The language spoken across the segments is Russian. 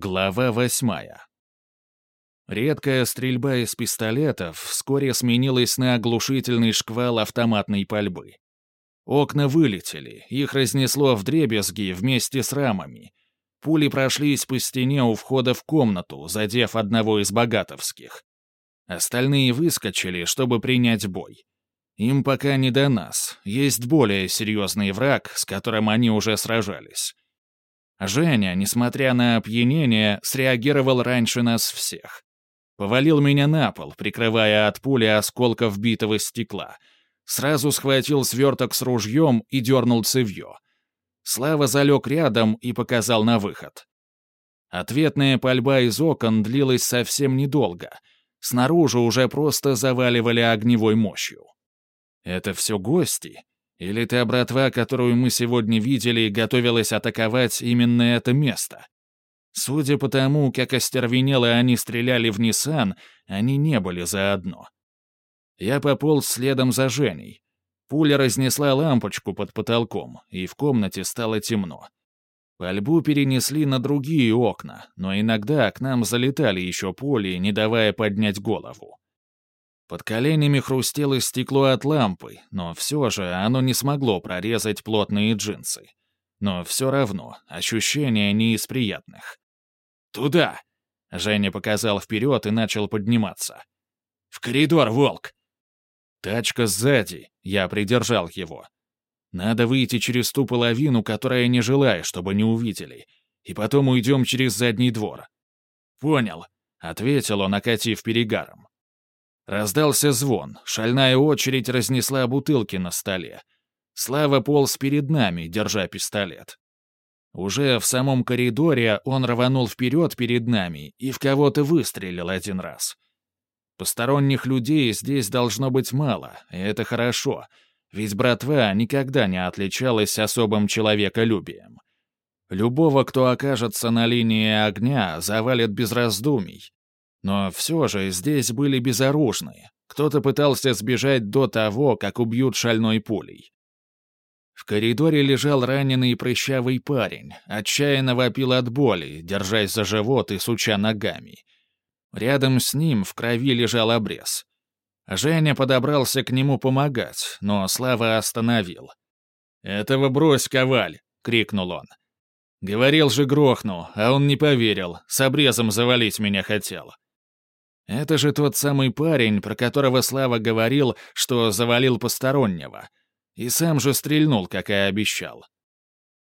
Глава восьмая. Редкая стрельба из пистолетов вскоре сменилась на оглушительный шквал автоматной пальбы. Окна вылетели, их разнесло в дребезги вместе с рамами. Пули прошлись по стене у входа в комнату, задев одного из богатовских. Остальные выскочили, чтобы принять бой. Им пока не до нас, есть более серьезный враг, с которым они уже сражались. Женя, несмотря на опьянение, среагировал раньше нас всех. Повалил меня на пол, прикрывая от пули осколков битого стекла. Сразу схватил сверток с ружьем и дернул цевье. Слава залег рядом и показал на выход. Ответная пальба из окон длилась совсем недолго. Снаружи уже просто заваливали огневой мощью. Это все гости? Или та братва, которую мы сегодня видели, готовилась атаковать именно это место? Судя по тому, как остервенело они стреляли в Ниссан, они не были заодно. Я пополз следом за Женей. Пуля разнесла лампочку под потолком, и в комнате стало темно. Пальбу перенесли на другие окна, но иногда к нам залетали еще пули, не давая поднять голову. Под коленями хрустело стекло от лампы, но все же оно не смогло прорезать плотные джинсы. Но все равно, ощущения не из приятных. «Туда!» — Женя показал вперед и начал подниматься. «В коридор, волк!» «Тачка сзади», — я придержал его. «Надо выйти через ту половину, которая не желая, чтобы не увидели, и потом уйдем через задний двор». «Понял», — ответил он, окатив перегаром. Раздался звон, шальная очередь разнесла бутылки на столе. Слава полз перед нами, держа пистолет. Уже в самом коридоре он рванул вперед перед нами и в кого-то выстрелил один раз. Посторонних людей здесь должно быть мало, и это хорошо, ведь братва никогда не отличалась особым человеколюбием. Любого, кто окажется на линии огня, завалит без раздумий. Но все же здесь были безоружные. Кто-то пытался сбежать до того, как убьют шальной пулей. В коридоре лежал раненый прыщавый парень, отчаянно вопил от боли, держась за живот и суча ногами. Рядом с ним в крови лежал обрез. Женя подобрался к нему помогать, но Слава остановил. «Этого брось, коваль!» — крикнул он. «Говорил же грохну, а он не поверил, с обрезом завалить меня хотел». Это же тот самый парень, про которого Слава говорил, что завалил постороннего. И сам же стрельнул, как и обещал.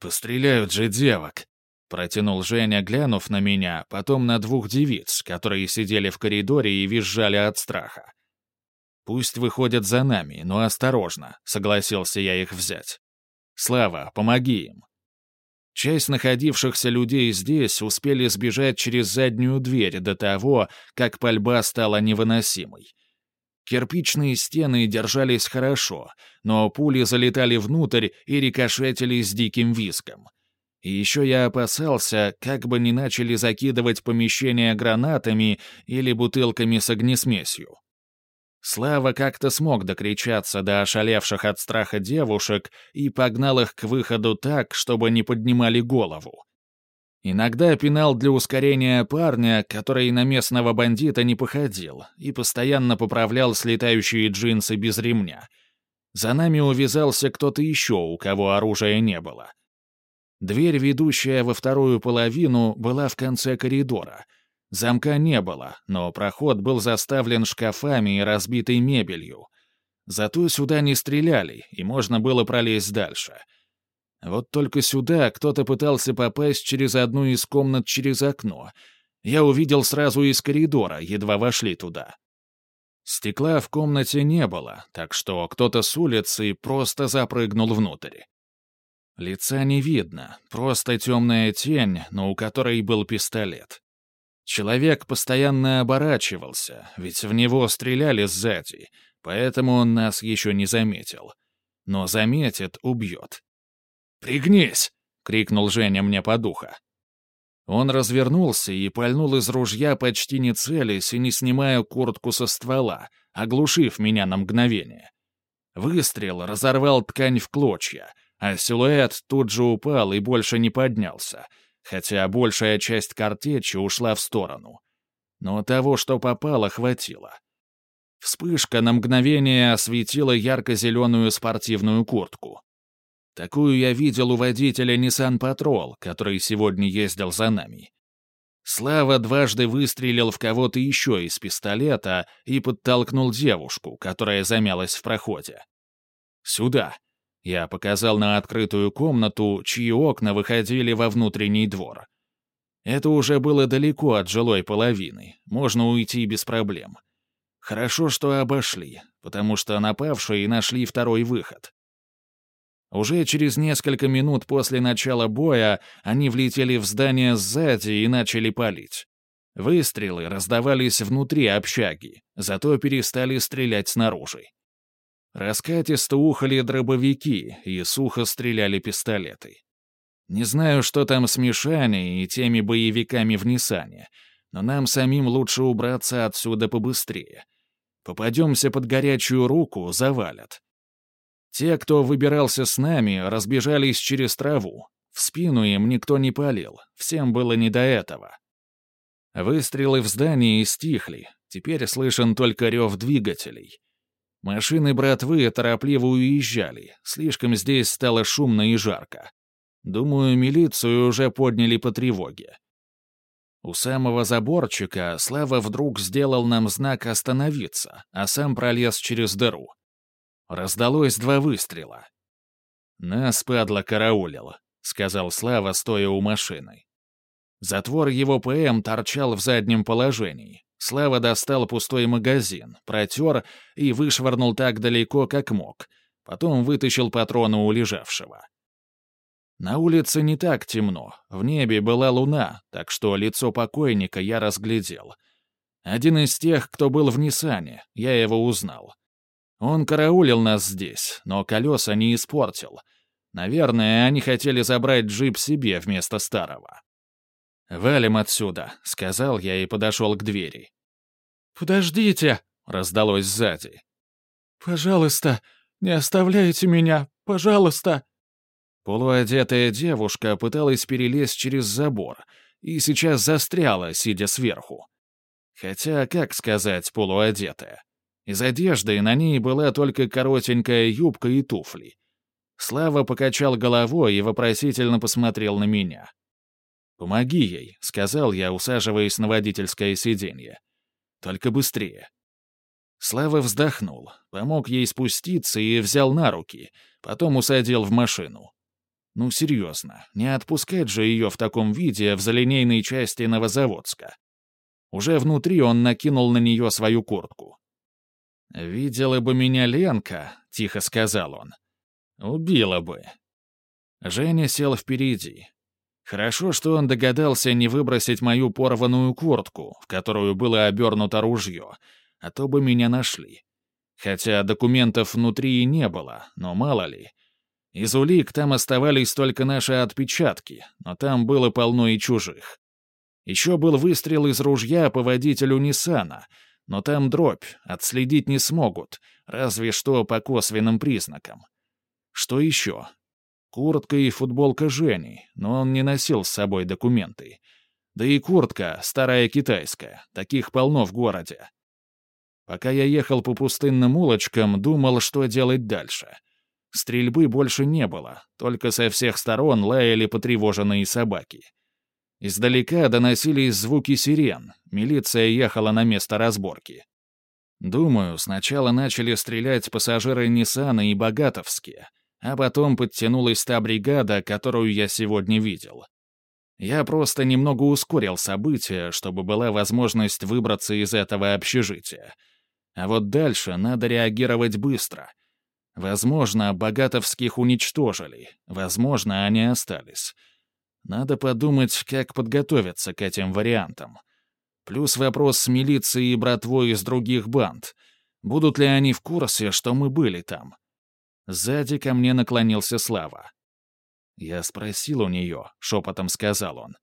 «Постреляют же девок!» — протянул Женя, глянув на меня, потом на двух девиц, которые сидели в коридоре и визжали от страха. «Пусть выходят за нами, но осторожно», — согласился я их взять. «Слава, помоги им». Часть находившихся людей здесь успели сбежать через заднюю дверь до того, как пальба стала невыносимой. Кирпичные стены держались хорошо, но пули залетали внутрь и рикошетили с диким визгом. И еще я опасался, как бы не начали закидывать помещение гранатами или бутылками с огнесмесью. Слава как-то смог докричаться до ошалевших от страха девушек и погнал их к выходу так, чтобы не поднимали голову. Иногда пинал для ускорения парня, который на местного бандита не походил, и постоянно поправлял слетающие джинсы без ремня. За нами увязался кто-то еще, у кого оружия не было. Дверь, ведущая во вторую половину, была в конце коридора — Замка не было, но проход был заставлен шкафами и разбитой мебелью. Зато сюда не стреляли, и можно было пролезть дальше. Вот только сюда кто-то пытался попасть через одну из комнат через окно. Я увидел сразу из коридора, едва вошли туда. Стекла в комнате не было, так что кто-то с улицы просто запрыгнул внутрь. Лица не видно, просто темная тень, но у которой был пистолет. Человек постоянно оборачивался, ведь в него стреляли сзади, поэтому он нас еще не заметил. Но заметит — убьет. «Пригнись!» — крикнул Женя мне по духа. Он развернулся и пальнул из ружья, почти не целясь и не снимая куртку со ствола, оглушив меня на мгновение. Выстрел разорвал ткань в клочья, а силуэт тут же упал и больше не поднялся — хотя большая часть картечи ушла в сторону. Но того, что попало, хватило. Вспышка на мгновение осветила ярко-зеленую спортивную куртку. Такую я видел у водителя Nissan Patrol, который сегодня ездил за нами. Слава дважды выстрелил в кого-то еще из пистолета и подтолкнул девушку, которая замялась в проходе. «Сюда!» Я показал на открытую комнату, чьи окна выходили во внутренний двор. Это уже было далеко от жилой половины, можно уйти без проблем. Хорошо, что обошли, потому что напавшие нашли второй выход. Уже через несколько минут после начала боя они влетели в здание сзади и начали палить. Выстрелы раздавались внутри общаги, зато перестали стрелять снаружи. Раскатисто ухали дробовики и сухо стреляли пистолеты. Не знаю, что там с Мишаней и теми боевиками в Ниссане, но нам самим лучше убраться отсюда побыстрее. Попадемся под горячую руку, завалят. Те, кто выбирался с нами, разбежались через траву. В спину им никто не палил, всем было не до этого. Выстрелы в здании стихли, теперь слышен только рев двигателей. Машины братвы торопливо уезжали, слишком здесь стало шумно и жарко. Думаю, милицию уже подняли по тревоге. У самого заборчика Слава вдруг сделал нам знак «Остановиться», а сам пролез через дыру. Раздалось два выстрела. «Нас, падла, караулил», — сказал Слава, стоя у машины. Затвор его ПМ торчал в заднем положении. Слава достал пустой магазин, протер и вышвырнул так далеко, как мог. Потом вытащил патроны у лежавшего. На улице не так темно, в небе была луна, так что лицо покойника я разглядел. Один из тех, кто был в Ниссане, я его узнал. Он караулил нас здесь, но колеса не испортил. Наверное, они хотели забрать джип себе вместо старого. «Валим отсюда», — сказал я и подошел к двери. «Подождите!» — раздалось сзади. «Пожалуйста, не оставляйте меня, пожалуйста!» Полуодетая девушка пыталась перелезть через забор и сейчас застряла, сидя сверху. Хотя, как сказать, полуодетая? Из одежды на ней была только коротенькая юбка и туфли. Слава покачал головой и вопросительно посмотрел на меня. «Помоги ей», — сказал я, усаживаясь на водительское сиденье. «Только быстрее». Слава вздохнул, помог ей спуститься и взял на руки, потом усадил в машину. Ну, серьезно, не отпускать же ее в таком виде в залинейной части Новозаводска. Уже внутри он накинул на нее свою куртку. «Видела бы меня Ленка», — тихо сказал он. «Убила бы». Женя сел впереди. Хорошо, что он догадался не выбросить мою порванную куртку, в которую было обернуто ружье, а то бы меня нашли. Хотя документов внутри и не было, но мало ли — из улик там оставались только наши отпечатки, но там было полно и чужих. Еще был выстрел из ружья по водителю Ниссана, но там дробь, отследить не смогут, разве что по косвенным признакам. Что еще? Куртка и футболка Жени, но он не носил с собой документы. Да и куртка, старая китайская, таких полно в городе. Пока я ехал по пустынным улочкам, думал, что делать дальше — Стрельбы больше не было, только со всех сторон лаяли потревоженные собаки. Издалека доносились звуки сирен, милиция ехала на место разборки. Думаю, сначала начали стрелять пассажиры Ниссана и Богатовские, а потом подтянулась та бригада, которую я сегодня видел. Я просто немного ускорил события, чтобы была возможность выбраться из этого общежития. А вот дальше надо реагировать быстро — Возможно, богатовских уничтожили, возможно, они остались. Надо подумать, как подготовиться к этим вариантам. Плюс вопрос с милицией и братвой из других банд. Будут ли они в курсе, что мы были там? Сзади ко мне наклонился Слава. Я спросил у нее, шепотом сказал он.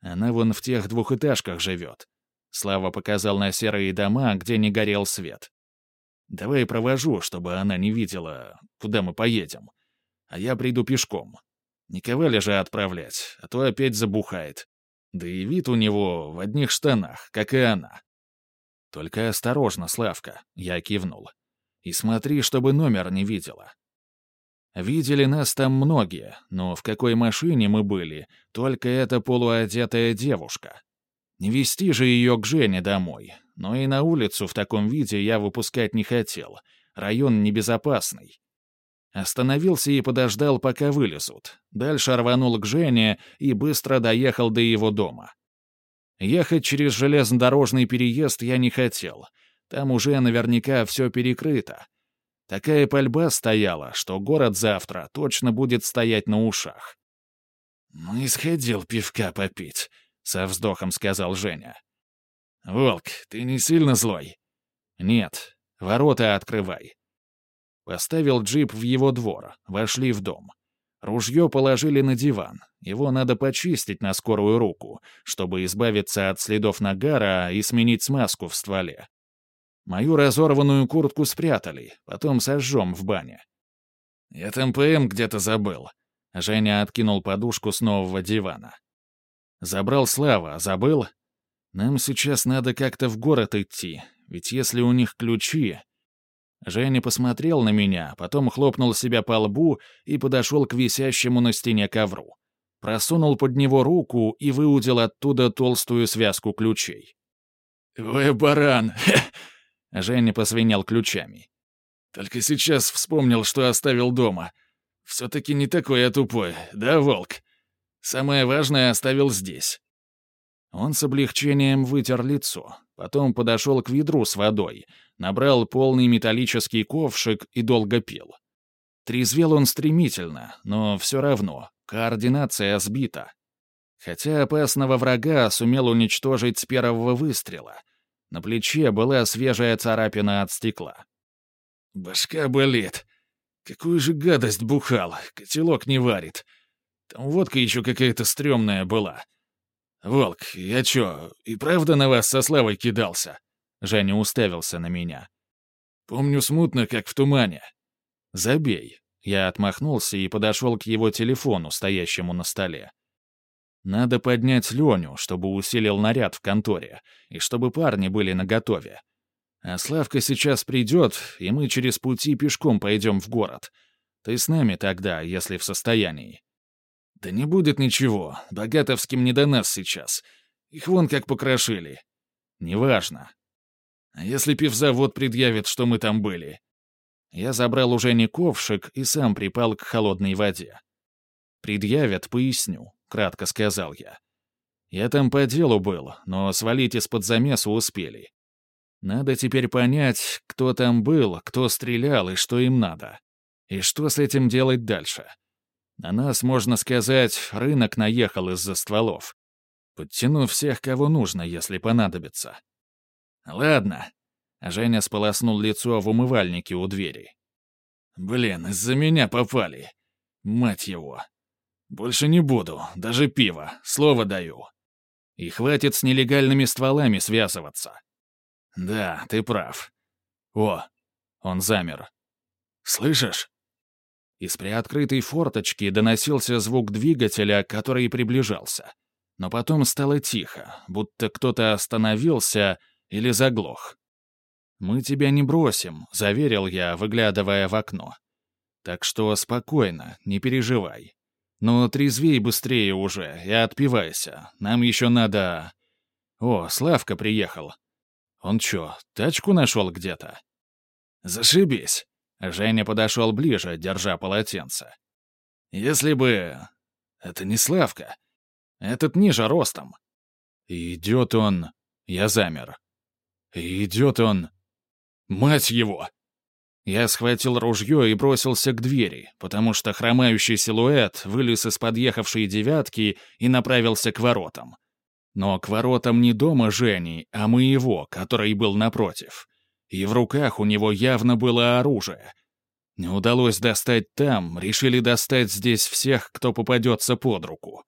Она вон в тех двухэтажках живет. Слава показал на серые дома, где не горел свет. Давай провожу, чтобы она не видела, куда мы поедем. А я приду пешком. Ковали же отправлять, а то опять забухает. Да и вид у него в одних штанах, как и она. «Только осторожно, Славка», — я кивнул. «И смотри, чтобы номер не видела». Видели нас там многие, но в какой машине мы были, только эта полуодетая девушка. Не вести же ее к Жене домой, но и на улицу в таком виде я выпускать не хотел. Район небезопасный. Остановился и подождал, пока вылезут. Дальше рванул к Жене и быстро доехал до его дома. Ехать через железнодорожный переезд я не хотел. Там уже наверняка все перекрыто. Такая пальба стояла, что город завтра точно будет стоять на ушах. «Ну, исходил пивка попить», — со вздохом сказал Женя. «Волк, ты не сильно злой?» «Нет. Ворота открывай». Поставил джип в его двор, вошли в дом. Ружье положили на диван. Его надо почистить на скорую руку, чтобы избавиться от следов нагара и сменить смазку в стволе. Мою разорванную куртку спрятали, потом сожжем в бане. Я там ПМ где-то забыл. Женя откинул подушку с нового дивана. Забрал Слава, забыл? Нам сейчас надо как-то в город идти, ведь если у них ключи... Женя посмотрел на меня, потом хлопнул себя по лбу и подошел к висящему на стене ковру. Просунул под него руку и выудил оттуда толстую связку ключей. «Вы баран!» Женя посвинял ключами. «Только сейчас вспомнил, что оставил дома. Все-таки не такой я тупой, да, волк? Самое важное оставил здесь». Он с облегчением вытер лицо, потом подошел к ведру с водой, набрал полный металлический ковшик и долго пил. Трезвел он стремительно, но все равно, координация сбита. Хотя опасного врага сумел уничтожить с первого выстрела — на плече была свежая царапина от стекла. «Башка болит. Какую же гадость бухал, котелок не варит. Там водка еще какая-то стрёмная была. Волк, я чё, и правда на вас со Славой кидался?» Женя уставился на меня. «Помню смутно, как в тумане. Забей». Я отмахнулся и подошел к его телефону, стоящему на столе. Надо поднять Леню, чтобы усилил наряд в конторе, и чтобы парни были наготове. А Славка сейчас придет, и мы через пути пешком пойдем в город. Ты с нами тогда, если в состоянии. Да не будет ничего, Богатовским не до нас сейчас. Их вон как покрошили. Неважно. А если пивзавод предъявит, что мы там были? Я забрал уже не ковшик и сам припал к холодной воде. Предъявят, поясню. — кратко сказал я. «Я там по делу был, но свалить из-под замеса успели. Надо теперь понять, кто там был, кто стрелял и что им надо. И что с этим делать дальше. На нас, можно сказать, рынок наехал из-за стволов. Подтяну всех, кого нужно, если понадобится. Ладно. Женя сполоснул лицо в умывальнике у двери. Блин, из-за меня попали. Мать его. Больше не буду, даже пиво, слово даю. И хватит с нелегальными стволами связываться. Да, ты прав. О, он замер. Слышишь? Из приоткрытой форточки доносился звук двигателя, который приближался. Но потом стало тихо, будто кто-то остановился или заглох. «Мы тебя не бросим», — заверил я, выглядывая в окно. «Так что спокойно, не переживай. «Ну, трезвей быстрее уже и отпивайся. Нам еще надо...» «О, Славка приехал. Он чё, тачку нашел где-то?» «Зашибись!» Женя подошел ближе, держа полотенце. «Если бы... Это не Славка. Этот ниже ростом. Идет он... Я замер. Идет он... Мать его! Я схватил ружье и бросился к двери, потому что хромающий силуэт вылез из подъехавшей девятки и направился к воротам. Но к воротам не дома Жени, а моего, который был напротив. И в руках у него явно было оружие. Не удалось достать там, решили достать здесь всех, кто попадется под руку.